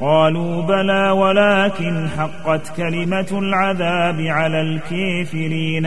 قالوا بلى ولكن حقت كلمة العذاب على الكافرين.